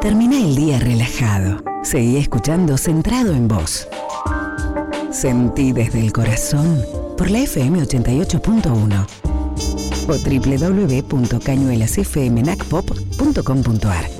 Termina el día relajado. Seguí escuchando Centrado en Vos. Sentí desde el corazón por la FM 88.1 o www.cañuelasfmnacpop.com.ar.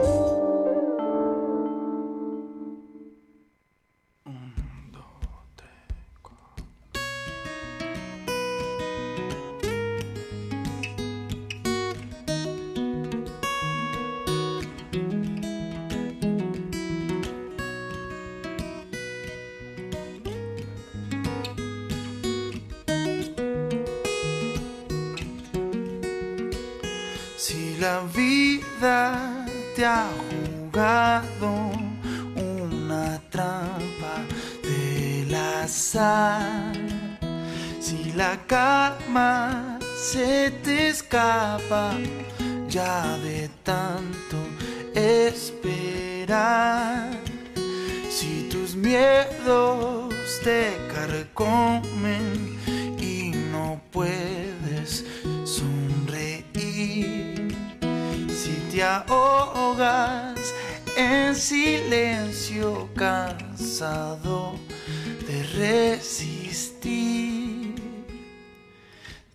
miedos te carcomen y no puedes sonreír, si te ahogas en silencio cansado de resistir,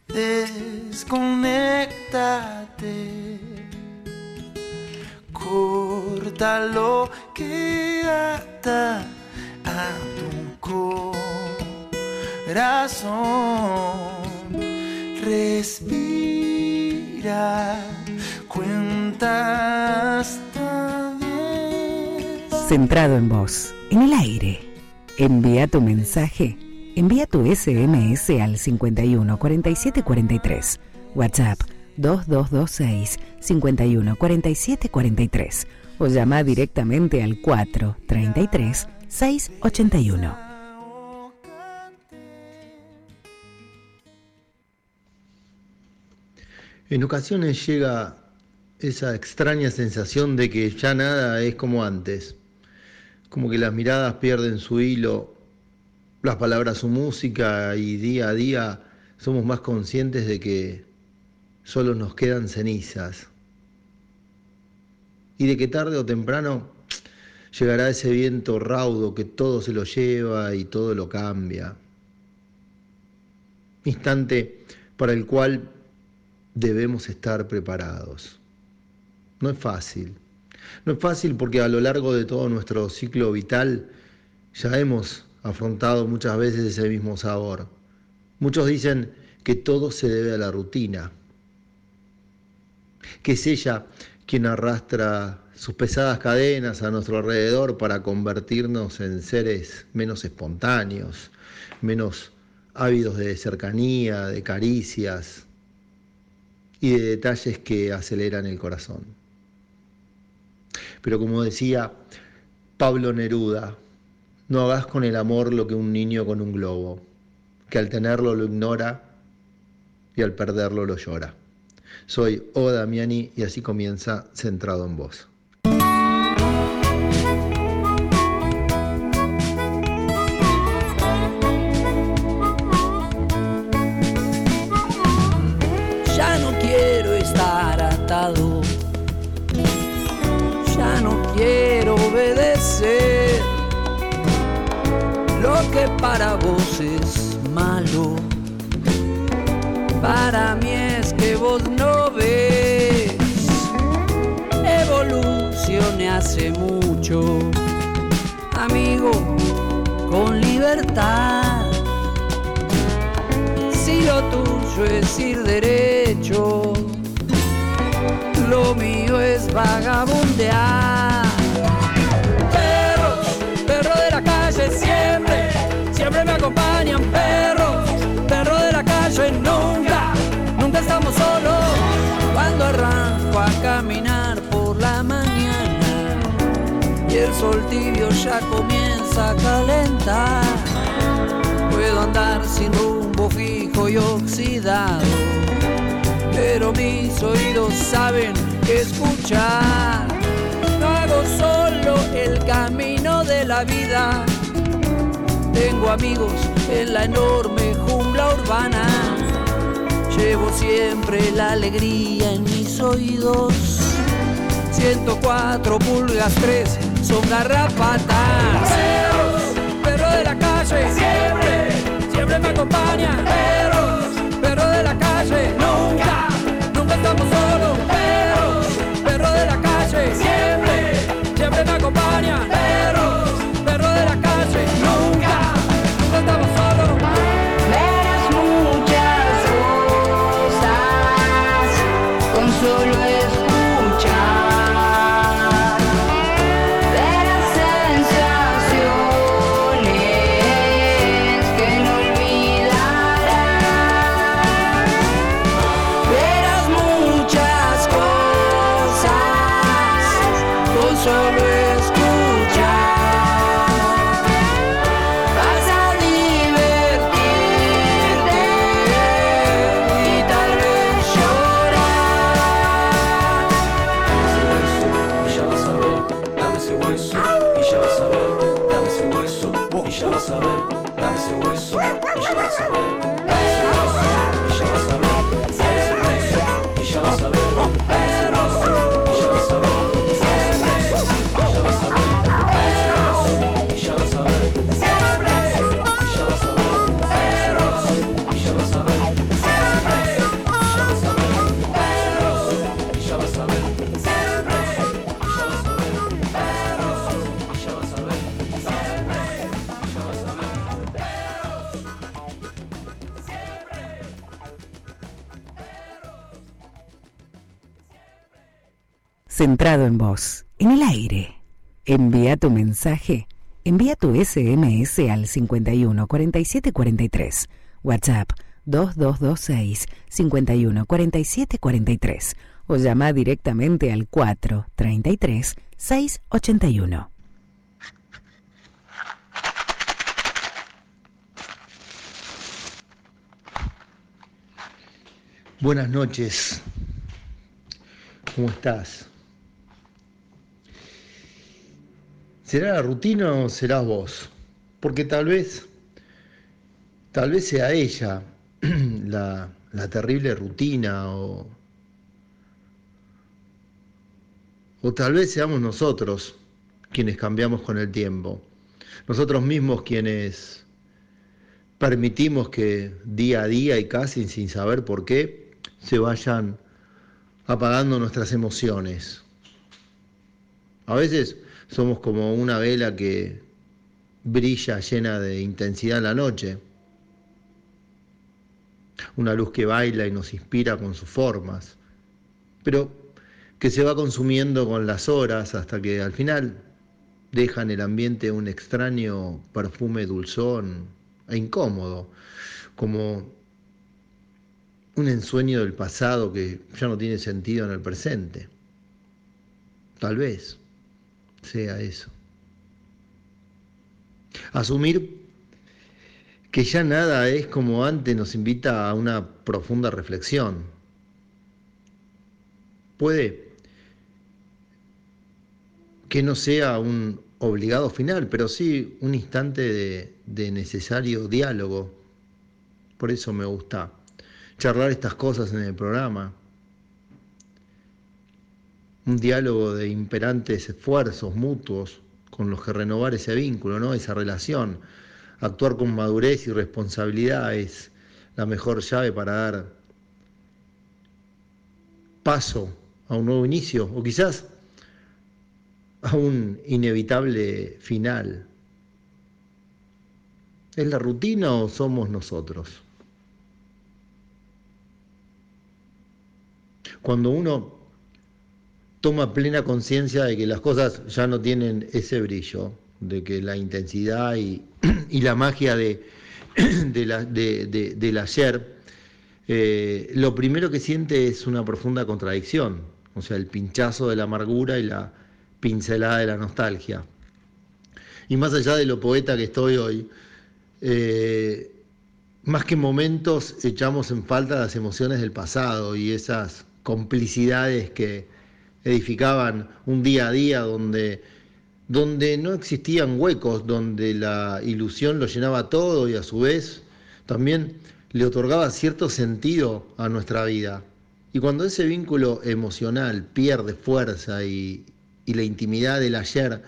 desconéctate, corta lo que ata a tu corazón. Respira, cuenta. Centrado en vos, en el aire. Envía tu mensaje. Envía tu SMS al 51 47 43. WhatsApp 2226 51 47 43. O llama directamente al 4 33 681. En ocasiones llega esa extraña sensación de que ya nada es como antes, como que las miradas pierden su hilo, las palabras su música y día a día somos más conscientes de que solo nos quedan cenizas y de que tarde o temprano llegará ese viento raudo que todo se lo lleva y todo lo cambia. Instante para el cual debemos estar preparados. No es fácil. No es fácil porque a lo largo de todo nuestro ciclo vital ya hemos afrontado muchas veces ese mismo sabor. Muchos dicen que todo se debe a la rutina, que es ella quien arrastra sus pesadas cadenas a nuestro alrededor para convertirnos en seres menos espontáneos, menos ávidos de cercanía, de caricias, y de detalles que aceleran el corazón. Pero como decía Pablo Neruda, no hagas con el amor lo que un niño con un globo, que al tenerlo lo ignora y al perderlo lo llora. Soy O Damiani y así comienza Centrado en Vos. Para vos es malo. Para mí es que vos no ves. Evolucioné hace mucho, amigo, con libertad. Si lo tuyo es ir derecho, lo mío es vagabundear. Acompañan. Perros, perros de la calle nunca, nunca estamos solos. Cuando arranco a caminar por la mañana y el sol tibio ya comienza a calentar. Puedo andar sin rumbo fijo y oxidado, pero mis oídos saben escuchar. No hago solo el camino de la vida, tengo amigos en la enorme jungla urbana. Llevo siempre la alegría en mis oídos. 104 pulgas 3 son garrapatas. Perros, perro de la calle, siempre, siempre me acompaña. Perros, perro de la calle, nunca, nunca estamos solos. solo Centrado en vos, en el aire. Envía tu mensaje. Envía tu SMS al 51 47 43. WhatsApp 2226 51 47 43. O llama directamente al 4 33 681. Buenas noches. ¿Cómo estás? ¿Será la rutina o serás vos? Porque tal vez, tal vez sea ella la, la terrible rutina o, o tal vez seamos nosotros quienes cambiamos con el tiempo. Nosotros mismos quienes permitimos que día a día y casi sin saber por qué se vayan apagando nuestras emociones. A veces somos como una vela que brilla llena de intensidad en la noche, una luz que baila y nos inspira con sus formas, pero que se va consumiendo con las horas hasta que al final deja en el ambiente un extraño perfume dulzón e incómodo, como un ensueño del pasado que ya no tiene sentido en el presente. Tal vez sea eso. Asumir que ya nada es como antes nos invita a una profunda reflexión. Puede que no sea un obligado final, pero sí un instante de, necesario diálogo. Por eso me gusta charlar estas cosas en el programa. Un diálogo de imperantes esfuerzos mutuos con los que renovar ese vínculo, ¿no? esa relación. Actuar con madurez y responsabilidad es la mejor llave para dar paso a un nuevo inicio o quizás a un inevitable final. ¿Es la rutina o somos nosotros? Cuando uno toma plena conciencia de que las cosas ya no tienen ese brillo, de que la intensidad y, la magia de, del ayer, eh, lo primero que siente es una profunda contradicción, o sea, el pinchazo de la amargura y la pincelada de la nostalgia. Y más allá de lo poeta que estoy hoy, eh, más que momentos echamos en falta las emociones del pasado y esas complicidades que edificaban un día a día donde, donde no existían huecos, donde la ilusión lo llenaba todo y a su vez también le otorgaba cierto sentido a nuestra vida. Y cuando ese vínculo emocional pierde fuerza y, y la intimidad del ayer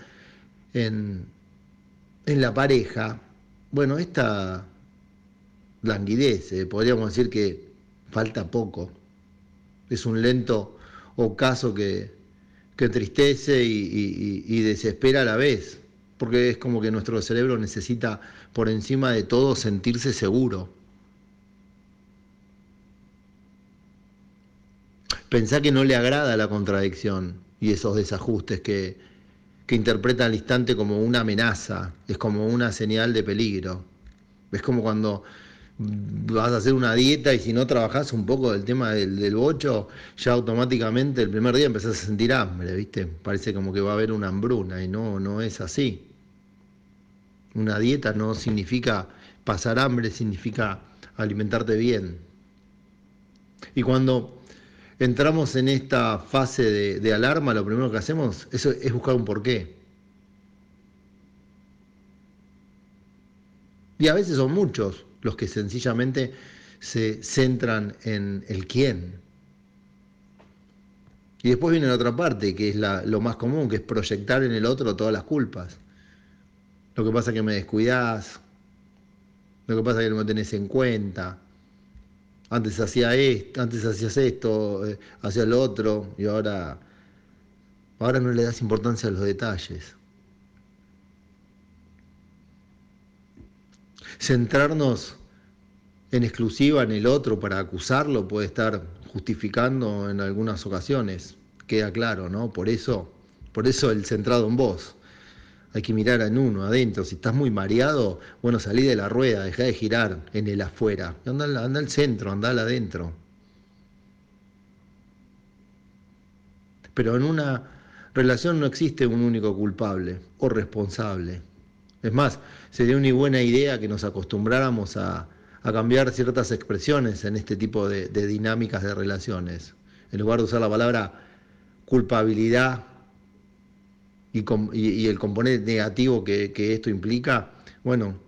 en, en la pareja, bueno, esta languidece, podríamos decir que falta poco. Es un lento ocaso que, que entristece y, desespera a la vez, porque es como que nuestro cerebro necesita por encima de todo sentirse seguro. Pensá que no le agrada la contradicción y esos desajustes que, que interpreta al instante como una amenaza, es como una señal de peligro. Es como cuando vas a hacer una dieta y si no trabajás un poco del tema del, del bocho, ya automáticamente el primer día empezás a sentir hambre, ¿viste? Parece como que va a haber una hambruna y no, no es así. Una dieta no significa pasar hambre, significa alimentarte bien. Y cuando entramos en esta fase de, de alarma, lo primero que hacemos eso es buscar un porqué. Y a veces son muchos los que sencillamente se centran en el quién. Y después viene la otra parte, que es la- lo más común, que es proyectar en el otro todas las culpas. Lo que pasa es que me descuidás, lo que pasa es que no me tenés en cuenta. Antes hacía esto, antes hacías esto, eh, hacía lo otro, y ahora, ahora no le das importancia a los detalles. Centrarnos en exclusiva en el otro para acusarlo puede estar justificando en algunas ocasiones, queda claro, ¿no? Por eso, por eso el centrado en vos. Hay que mirar en uno, adentro. Si estás muy mareado, bueno, salí de la rueda, deja de girar en el afuera. Anda, anda al centro, anda adentro. Pero en una relación no existe un único culpable o responsable. Es más, sería una buena idea que nos acostumbráramos a, cambiar ciertas expresiones en este tipo de, dinámicas de relaciones. En lugar de usar la palabra culpabilidad y, el componente negativo que, esto implica, bueno,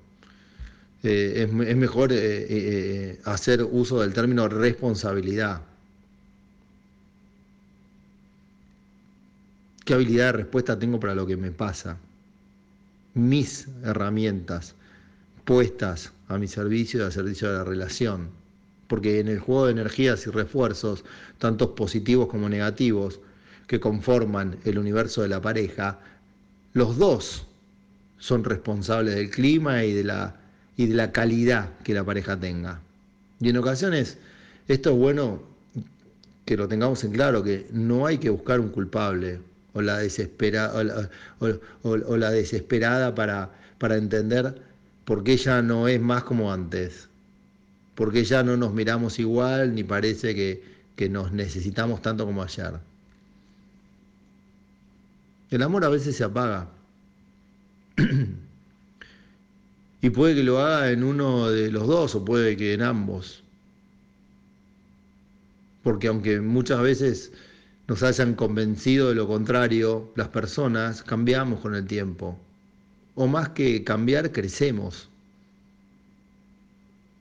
eh, es, me- es mejor eh, eh, hacer uso del término responsabilidad. ¿Qué habilidad de respuesta tengo para lo que me pasa? Mis herramientas puestas a mi servicio y al servicio de la relación. Porque en el juego de energías y refuerzos, tantos positivos como negativos, que conforman el universo de la pareja, los dos son responsables del clima y de la, y de la calidad que la pareja tenga. Y en ocasiones esto es bueno que lo tengamos en claro, que no hay que buscar un culpable o la, desespera, o la, o- la desesperada para, para entender por qué ya no es más como antes, por qué ya no nos miramos igual ni parece que, que nos necesitamos tanto como ayer. El amor a veces se apaga. y puede que lo haga en uno de los dos o puede que en ambos. Porque aunque muchas veces nos hayan convencido de lo contrario, las personas cambiamos con el tiempo. O más que cambiar, crecemos.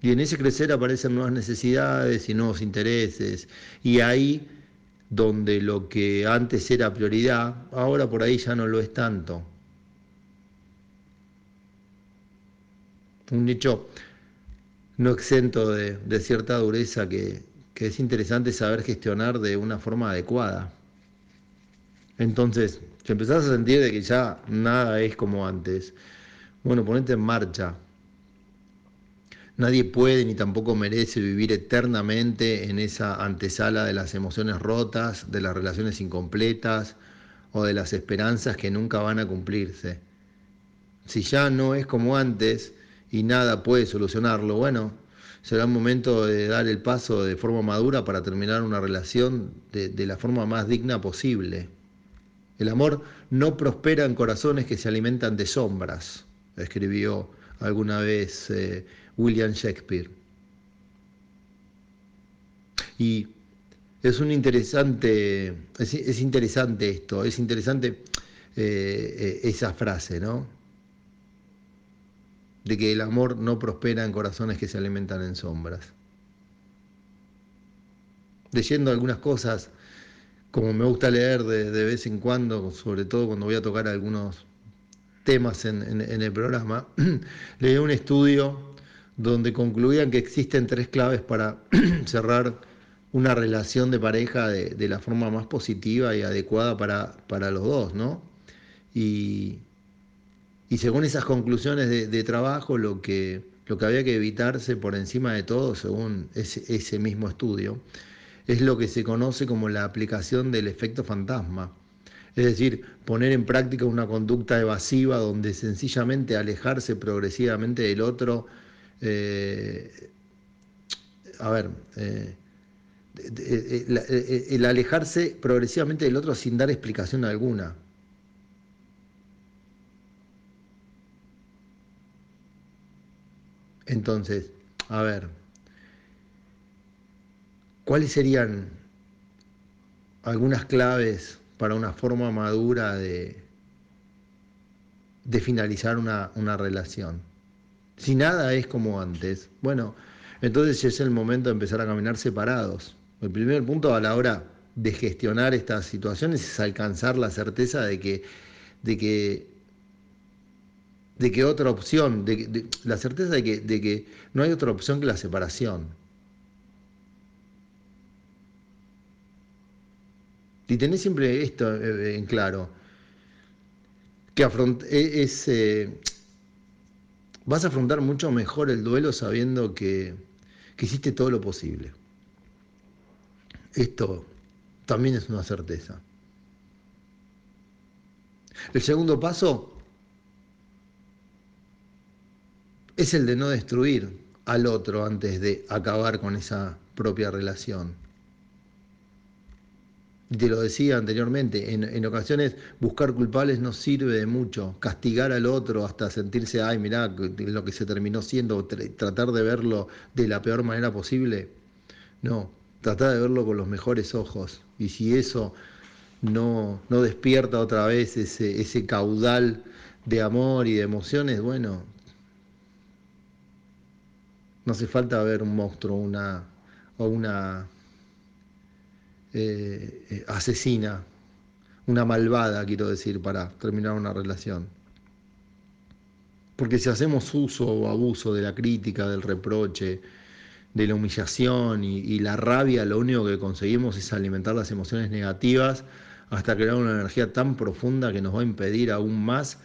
Y en ese crecer aparecen nuevas necesidades y nuevos intereses. Y ahí donde lo que antes era prioridad, ahora por ahí ya no lo es tanto. Un hecho no exento de, de cierta dureza que, que es interesante saber gestionar de una forma adecuada. Entonces, si empezás a sentir de que ya nada es como antes, bueno, ponete en marcha. Nadie puede ni tampoco merece vivir eternamente en esa antesala de las emociones rotas, de las relaciones incompletas o de las esperanzas que nunca van a cumplirse. Si ya no es como antes y nada puede solucionarlo, bueno, será un momento de dar el paso de forma madura para terminar una relación de, la forma más digna posible. El amor no prospera en corazones que se alimentan de sombras, escribió alguna vez eh, William Shakespeare. Y es un interesante, es, es interesante esto, es interesante eh, eh, esa frase, ¿no? De que el amor no prospera en corazones que se alimentan en sombras. leyendo algunas cosas, como me gusta leer de, vez en cuando, sobre todo cuando voy a tocar algunos temas en el programa, leí un estudio donde concluían que existen tres claves para cerrar una relación de pareja de, de la forma más positiva y adecuada para, para los dos, ¿no? Y, y según esas conclusiones de, trabajo, lo que, lo que había que evitarse por encima de todo, según ese, ese mismo estudio, es lo que se conoce como la aplicación del efecto fantasma. Es decir, poner en práctica una conducta evasiva donde sencillamente alejarse progresivamente del otro, eh, a ver, eh, eh, el alejarse progresivamente del otro sin dar explicación alguna. Entonces, a ver, ¿cuáles serían algunas claves para una forma madura de, finalizar una, una relación? Si nada es como antes, bueno, entonces es el momento de empezar a caminar separados. El primer punto a la hora de gestionar estas situaciones es alcanzar la certeza de que, de que de que otra opción, de, la certeza de que, no hay otra opción que la separación. Y tenés siempre esto eh, en claro, que e- es, eh, vas a afrontar mucho mejor el duelo sabiendo que, que hiciste todo lo posible. Esto también es una certeza. El segundo paso es el de no destruir al otro antes de acabar con esa propia relación. Y te lo decía anteriormente, en, en ocasiones buscar culpables no sirve de mucho. Castigar al otro hasta sentirse, ay, mirá lo que se terminó siendo, tr- tratar de verlo de la peor manera posible. No, tratar de verlo con los mejores ojos. Y si eso no, no despierta otra vez ese, ese caudal de amor y de emociones, bueno, no hace falta ver un monstruo una, o una eh, eh, asesina, una malvada, quiero decir, para terminar una relación. Porque si hacemos uso o abuso de la crítica, del reproche, de la humillación y, la rabia, lo único que conseguimos es alimentar las emociones negativas hasta crear una energía tan profunda que nos va a impedir aún más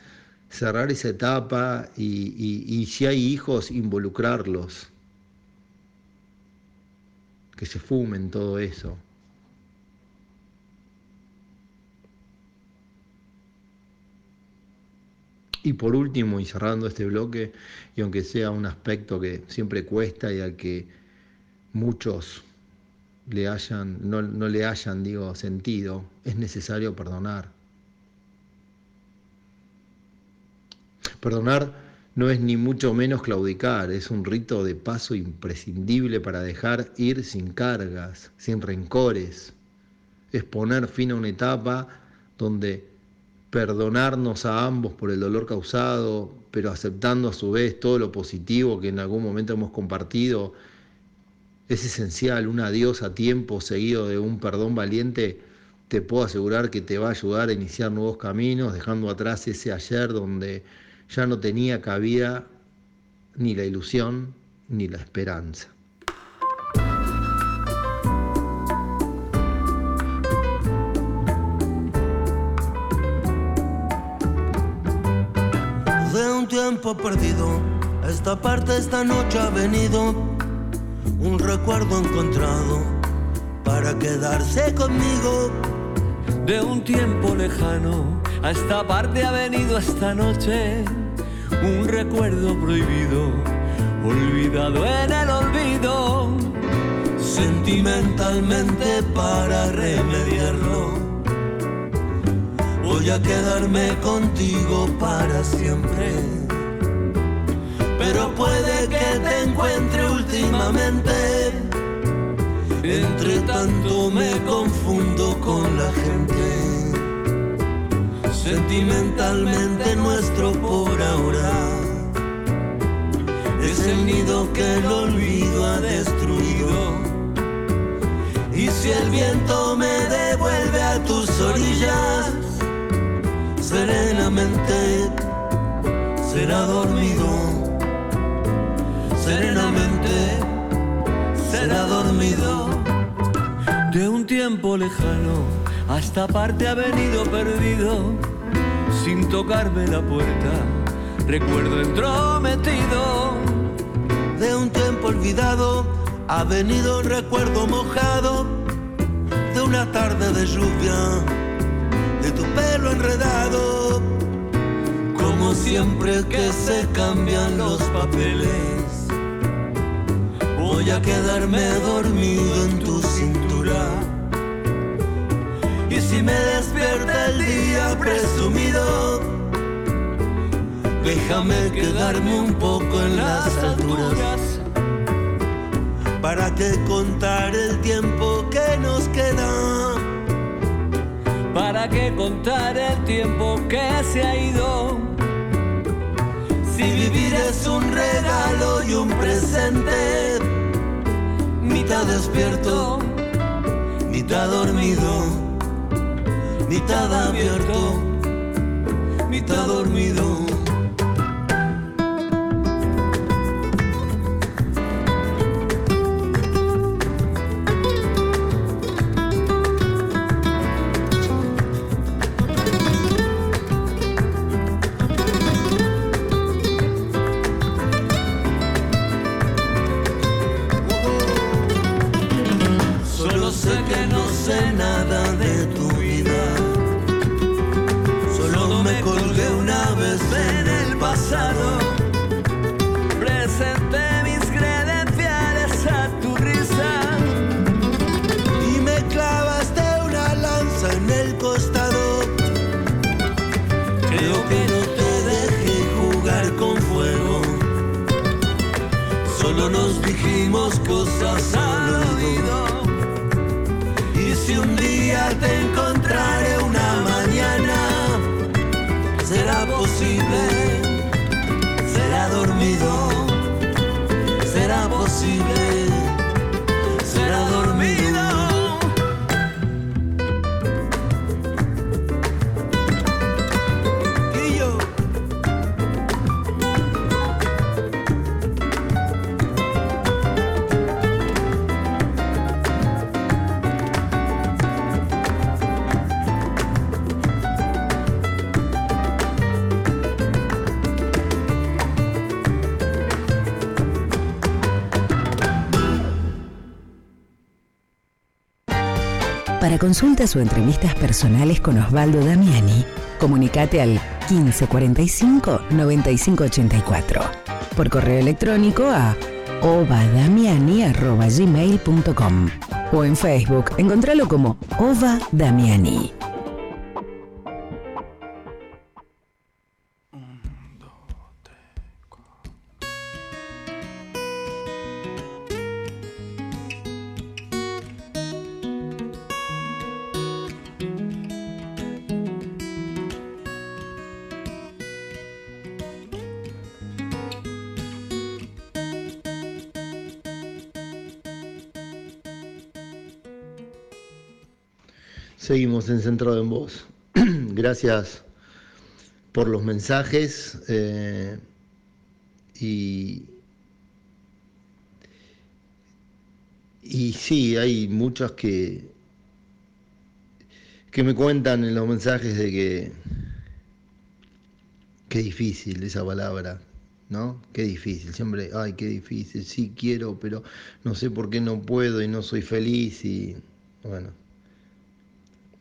cerrar esa etapa y- y si hay hijos, involucrarlos. Que se fumen todo eso. Y por último, y cerrando este bloque, y aunque sea un aspecto que siempre cuesta y al que muchos le hayan, no, no le hayan, digo, sentido, es necesario perdonar. Perdonar no es ni mucho menos claudicar, es un rito de paso imprescindible para dejar ir sin cargas, sin rencores. Es poner fin a una etapa donde perdonarnos a ambos por el dolor causado, pero aceptando a su vez todo lo positivo que en algún momento hemos compartido, es esencial. Un adiós a tiempo seguido de un perdón valiente, te puedo asegurar que te va a ayudar a iniciar nuevos caminos, dejando atrás ese ayer donde ya no tenía cabida ni la ilusión ni la esperanza. De un tiempo perdido, a esta parte esta noche ha venido un recuerdo encontrado para quedarse conmigo. De un tiempo lejano a esta parte ha venido esta noche un recuerdo prohibido, olvidado en el olvido. Sentimentalmente para remediarlo, voy a quedarme contigo para siempre. Pero puede que te encuentre últimamente. Entre tanto me confundo con la gente. Sentimentalmente nuestro por ahora es el nido que el olvido ha destruido. Y si el viento me devuelve a tus orillas, serenamente será dormido, serenamente será dormido. De un tiempo lejano a esta parte ha venido perdido, sin tocarme la puerta, recuerdo entrometido. De un tiempo olvidado ha venido un recuerdo mojado de una tarde de lluvia, de tu pelo enredado, como siempre que se cambian los papeles. Voy a quedarme dormido en tu cintura. Y si me despierta el día presumido, déjame quedarme un poco en las alturas. ¿Para qué contar el tiempo que nos queda? ¿Para qué contar el tiempo que se ha ido? Si vivir es un regalo y un presente, mitad despierto, mitad dormido, mitad abierto, mitad dormido. Solo nos dijimos cosas al. Y si un día te encontraré consultas o entrevistas personales con Osvaldo Damiani, comunicate al 1545 9584. Por correo electrónico a ovadamiani.gmail.com o en Facebook, encontralo como Ova Damiani. Seguimos en Centrado en Voz. Gracias por los mensajes eh, y, y sí, hay muchos que, que me cuentan en los mensajes de que qué difícil esa palabra, ¿no? Qué difícil, siempre, ay, qué difícil, sí quiero, pero no sé por qué no puedo y no soy feliz y bueno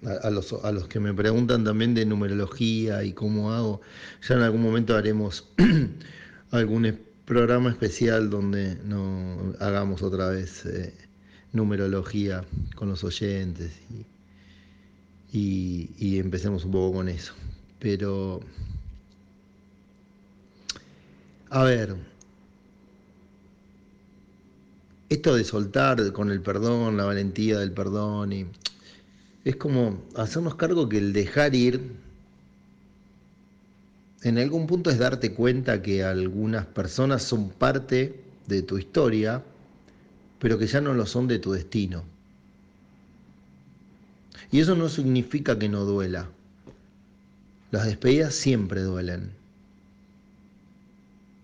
a, los, a los que me preguntan también de numerología y cómo hago, ya en algún momento haremos algún programa especial donde no hagamos otra vez eh, numerología con los oyentes y, y, y empecemos un poco con eso. Pero, a ver, esto de soltar con el perdón, la valentía del perdón y es como hacernos cargo que el dejar ir en algún punto es darte cuenta que algunas personas son parte de tu historia, pero que ya no lo son de tu destino. Y eso no significa que no duela. Las despedidas siempre duelen.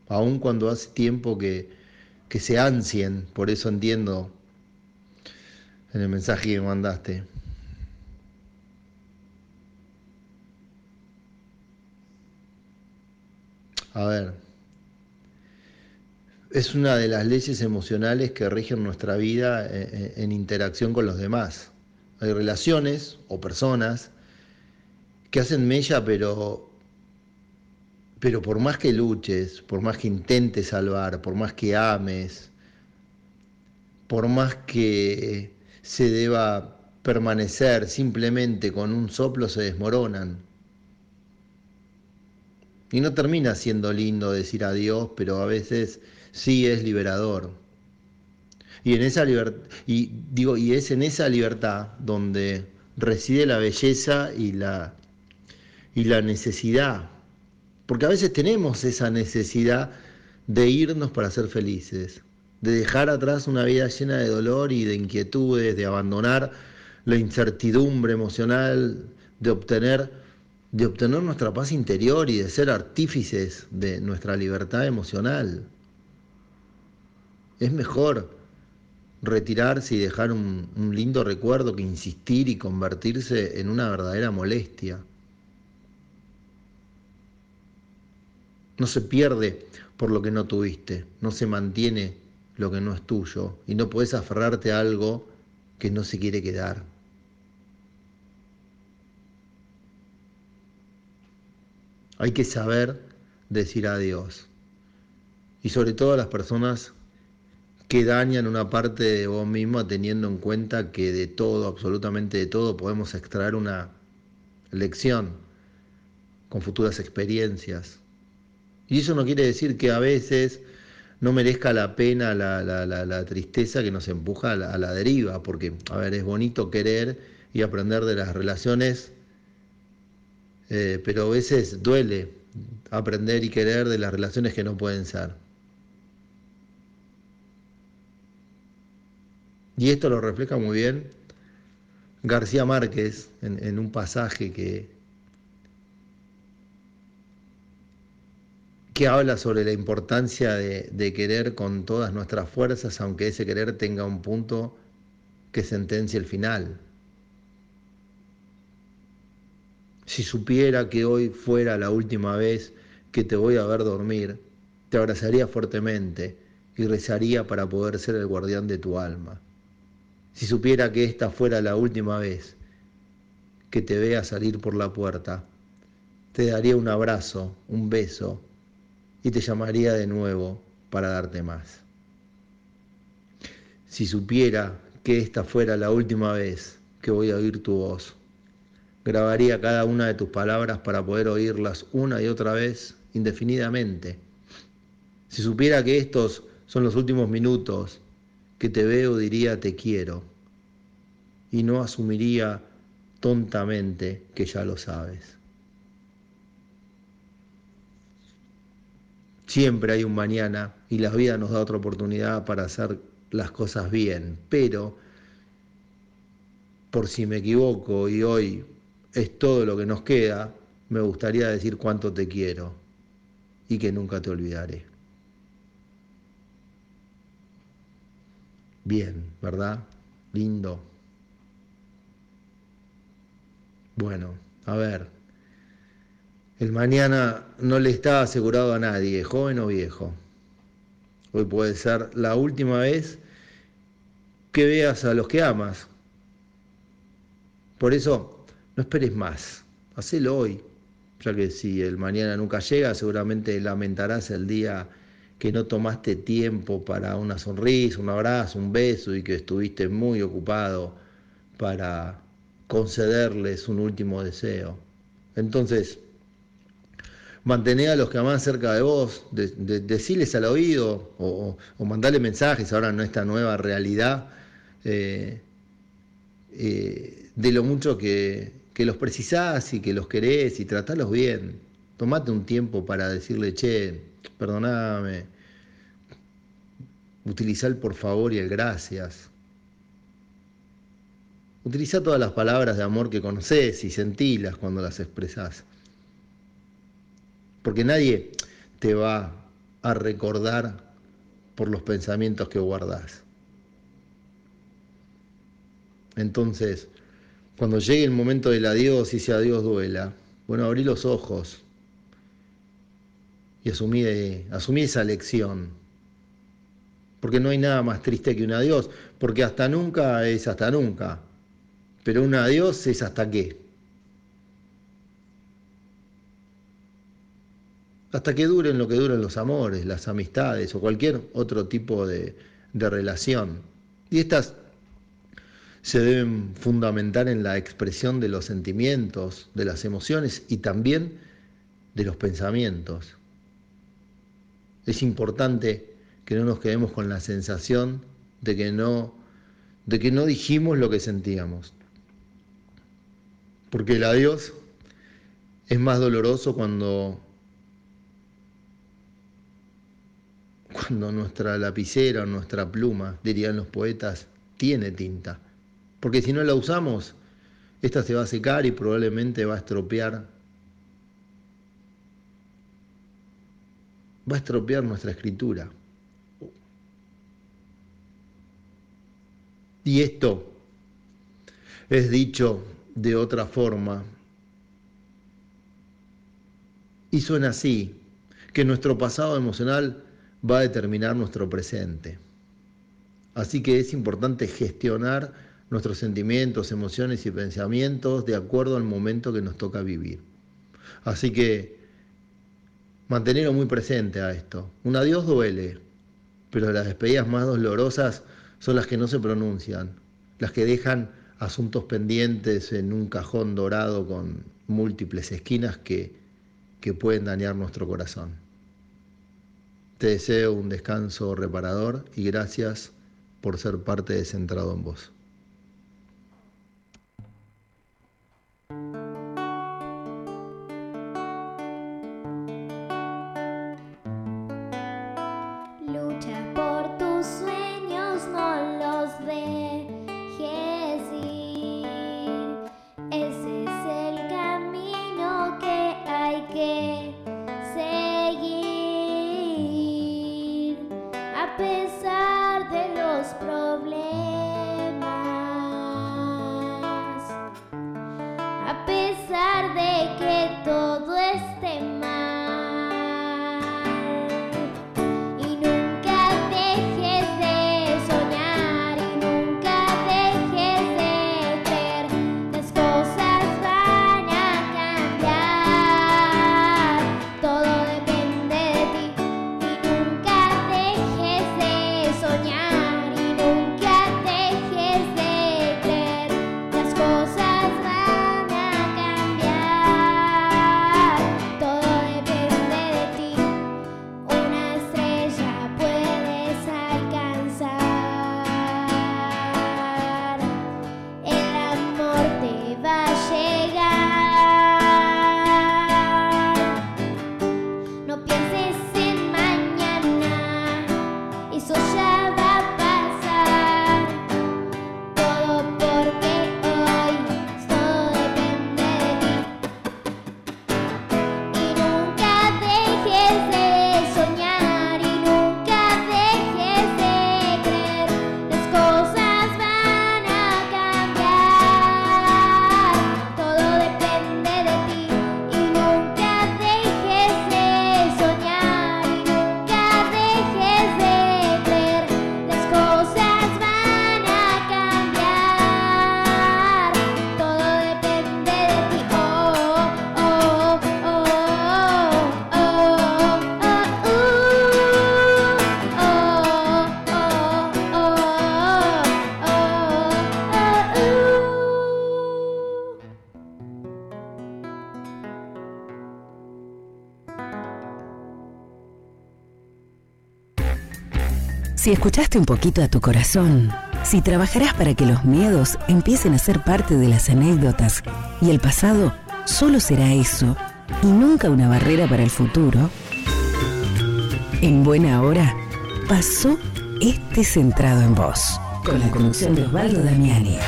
Aun cuando hace tiempo que, que se ansien, por eso entiendo en el mensaje que mandaste. A ver, es una de las leyes emocionales que rigen nuestra vida en, en interacción con los demás. Hay relaciones o personas que hacen mella, pero, pero por más que luches, por más que intentes salvar, por más que ames, por más que se deba permanecer simplemente con un soplo, se desmoronan. Y no termina siendo lindo decir adiós, pero a veces sí es liberador. Y en esa y digo, y es en esa libertad donde reside la belleza y la, y la necesidad. Porque a veces tenemos esa necesidad de irnos para ser felices, de dejar atrás una vida llena de dolor y de inquietudes, de abandonar la incertidumbre emocional, de obtener, de obtener nuestra paz interior y de ser artífices de nuestra libertad emocional. Es mejor retirarse y dejar un, lindo recuerdo que insistir y convertirse en una verdadera molestia. No se pierde por lo que no tuviste, no se mantiene lo que no es tuyo y no puedes aferrarte a algo que no se quiere quedar. Hay que saber decir adiós. Y sobre todo a las personas que dañan una parte de vos mismo teniendo en cuenta que de todo, absolutamente de todo, podemos extraer una lección con futuras experiencias. Y eso no quiere decir que a veces no merezca la pena la, la, la, tristeza que nos empuja a a la, deriva, porque, a ver, es bonito querer y aprender de las relaciones, eh, pero a veces duele aprender y querer de las relaciones que no pueden ser. Y esto lo refleja muy bien García Márquez en, un pasaje que, que habla sobre la importancia de, de, querer con todas nuestras fuerzas, aunque ese querer tenga un punto que sentencia el final. Si supiera que hoy fuera la última vez que te voy a ver dormir, te abrazaría fuertemente y rezaría para poder ser el guardián de tu alma. Si supiera que esta fuera la última vez que te vea salir por la puerta, te daría un abrazo, un beso y te llamaría de nuevo para darte más. Si supiera que esta fuera la última vez que voy a oír tu voz, grabaría cada una de tus palabras para poder oírlas una y otra vez indefinidamente. Si supiera que estos son los últimos minutos que te veo diría te quiero y no asumiría tontamente que ya lo sabes. Siempre hay un mañana y la vida nos da otra oportunidad para hacer las cosas bien, pero por si me equivoco y hoy es todo lo que nos queda, me gustaría decir cuánto te quiero y que nunca te olvidaré. Bien, ¿verdad? Lindo. Bueno, a ver. El mañana no le está asegurado a nadie, joven o viejo. Hoy puede ser la última vez que veas a los que amas. Por eso, no esperes más. Hacelo hoy. Ya que si el mañana nunca llega, seguramente lamentarás el día que no tomaste tiempo para una sonrisa, un abrazo, un beso y que estuviste muy ocupado para concederles un último deseo. Entonces, mantener a los que aman cerca de vos, de, de, decirles al oído o, o, mandarle mensajes ahora en esta nueva realidad eh, eh, de lo mucho que, que, los precisás y que los querés y tratarlos bien. Tomate un tiempo para decirle, che, perdoname, utilizar el por favor y el gracias. Utiliza todas las palabras de amor que conoces y sentilas cuando las expresás. Porque nadie te va a recordar por los pensamientos que guardás. Entonces, cuando llegue el momento del adiós y ese adiós duela, bueno, abrí los ojos y asumí, asumí esa lección. Porque no hay nada más triste que un adiós, porque hasta nunca es hasta nunca, pero un adiós es hasta qué. Hasta que duren lo que duren los amores, las amistades o cualquier otro tipo de relación. Y estas se deben fundamentar en la expresión de los sentimientos, de las emociones y también de los pensamientos. Es importante que no nos quedemos con la sensación de que no, de que no dijimos lo que sentíamos. Porque el adiós es más doloroso cuando, cuando nuestra lapicera o nuestra pluma, dirían los poetas, tiene tinta porque si no la usamos, esta se va a secar y probablemente va a estropear. Va a estropear nuestra escritura. Y esto es dicho de otra forma. Y suena así, que nuestro pasado emocional va a determinar nuestro presente. Así que es importante gestionar nuestros sentimientos, emociones y pensamientos de acuerdo al momento que nos toca vivir. Así que mantenerlo muy presente a esto. Un adiós duele, pero las despedidas más dolorosas son las que no se pronuncian, las que dejan asuntos pendientes en un cajón dorado con múltiples esquinas que, que pueden dañar nuestro corazón. Te deseo un descanso reparador y gracias por ser parte de Centrado en Vos. Si escuchaste un poquito a tu corazón, si trabajarás para que los miedos empiecen a ser parte de las anécdotas y el pasado solo será eso y nunca una barrera para el futuro, en buena hora pasó este centrado en vos, con la conducción de Osvaldo Damiani.